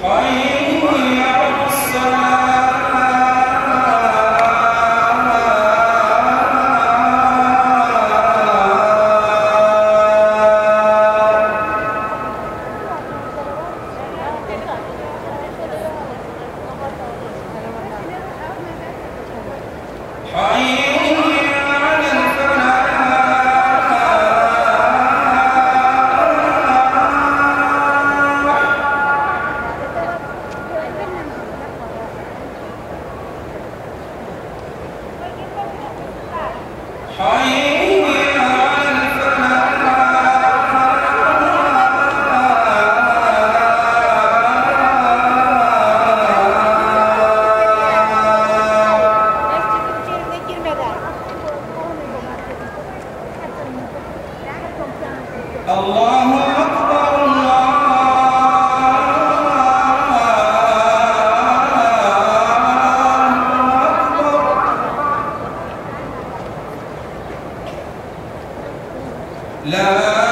Are you? لا